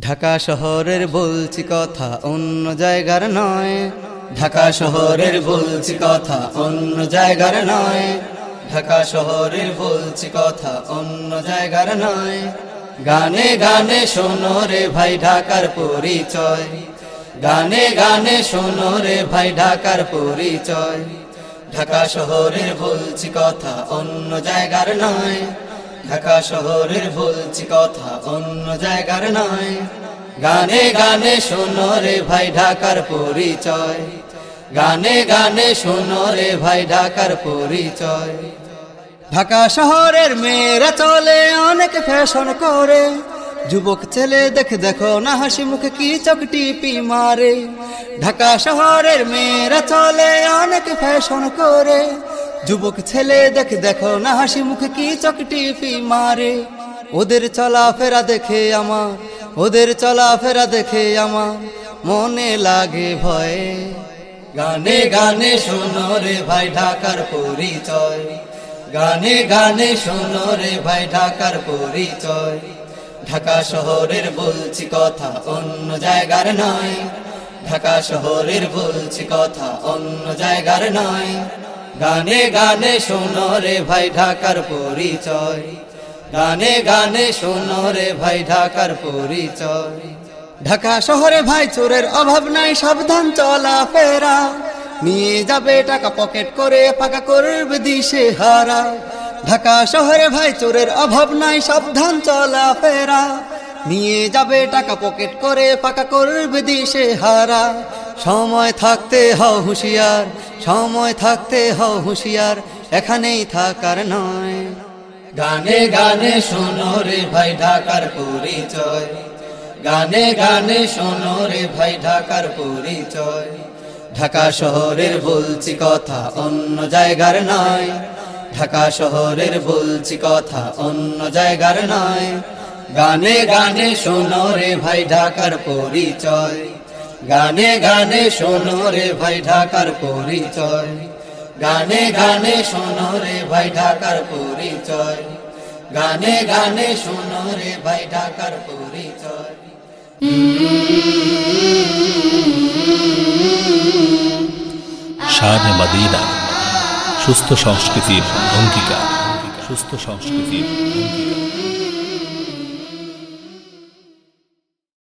ঢাকা শহরের বলছি কথা অন্য জায়গার নয়। ঢাকা শহরের বলছি কথা অন্য জায়গার নয়। ঢাকা শহরের বলছি কথা অন্য জায়গার নয়। গানে গানে শোনো রে ভাই ঢাকার পরিচয়। গানে গানে শোনো রে ভাই ঢাকার পরিচয়। ঢাকা শহরের বলছি কথা অন্য জায়গার নয়। ঢাকা শহরের বলছি কথা, অন্য জায়গার নয়। গানে গানে শোনো রে ভাই ঢাকার পরিচয়। গানে গানে শোনো রে ভাই ঢাকার পরিচয়। ঢাকা শহরের মেয়েরা চলে অনেক ফ্যাশন করে। যুবক ছেলে দেখে দেখো না হাসি মুখে কি চকটি পি মারে। ঢাকা শহরের মেয়েরা চলে অনেক ফ্যাশন করে। যুবক ছেলে, দেখ, দেখো না হাসি মুখে কি চকটি পি মারে। ওদের চলাফেরা দেখে আমার, ওদের চলাফেরা দেখে আমার মনে লাগে ভয়ে। গানে গানে শোনো রে ভাই ঢাকার পরিচয়। গানে গানে শোনো রে ভাই ঢাকার পরিচয়। ঢাকা শহরের বলছি কথা অন্য জায়গার নয়। ঢাকা শহরের বলছি কথা অন্য জায়গার নয়। গানে গানে শোনো রে ভাই ঢাকার পরিচয়। গানে গানে শোনো রে ভাই ঢাকার পরিচয়। ঢাকা শহরে ভাই চোরের অভাব নাই, সাবধান চলা ফেরা নিয়ে যাবে টাকা পকেট করে, পাকা করবে দিশে হারা। ঢাকা শহরে ভাই চোরের অভাব নাই, সাবধান চলা ফেরা নিয়ে যাবে টাকা পকেট করে, পাকা করবে দিশে হারা। সময় থাকতে হও হুঁশিয়ার, সময় থাকতে হও হুঁশিয়ার, এখানেই থাকার নয়। গানে গানে শোনো রে ভাই ঢাকার পরিচয়। গানে গানে শোনো রে ভাই ঢাকার পরিচয়। ঢাকা শহরের বলছি কথা অন্য জায়গার নয়। ঢাকা শহরের বলছি কথা অন্য জায়গার নয়। গানে গানে শোনো রে ভাই ঢাকার পরিচয়। গানে গানে শোনো রে ভাই ঢাকার পরিচয়। গানে গানে শোনো রে ভাই ঢাকার পরিচয়। গানে গানে শোনো রে ভাই ঢাকার পরিচয়। শানে মাদিনা, সুস্থ সংস্কৃতির অঙ্গীকার, সুস্থ সংস্কৃতির অঙ্গীকার।